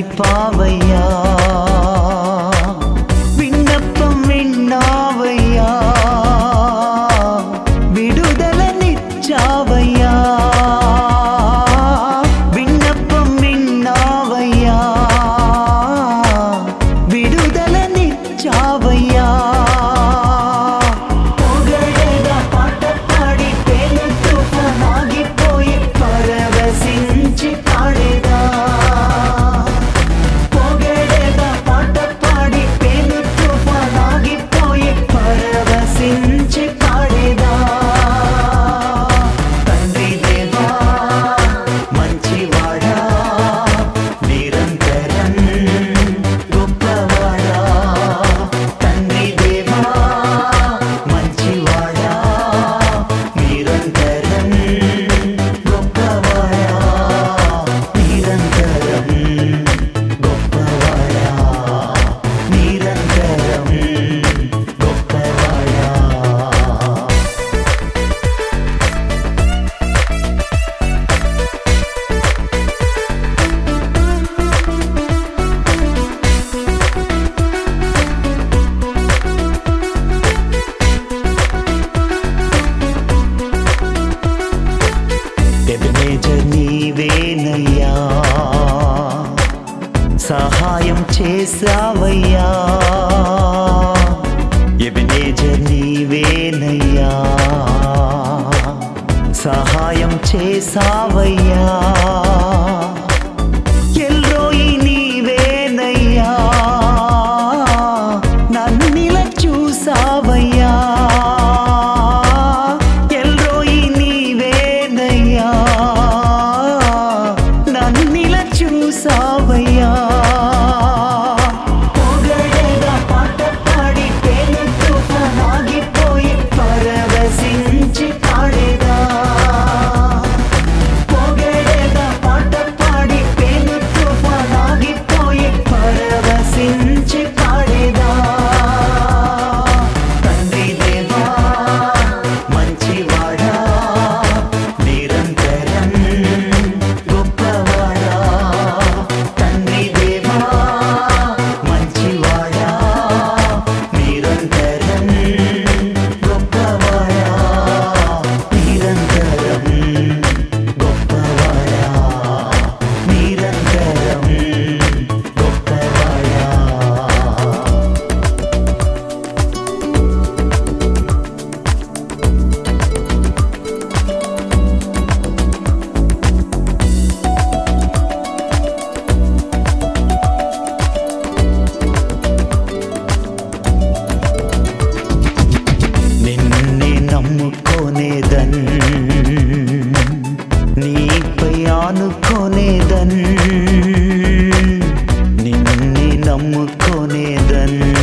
அடி பாவை చేశావయ్యా సహాయం చేశావయ్యా. ఎబినేజర్ నీవేనయ్యా సహాయం చేశావయ్యా. होने दन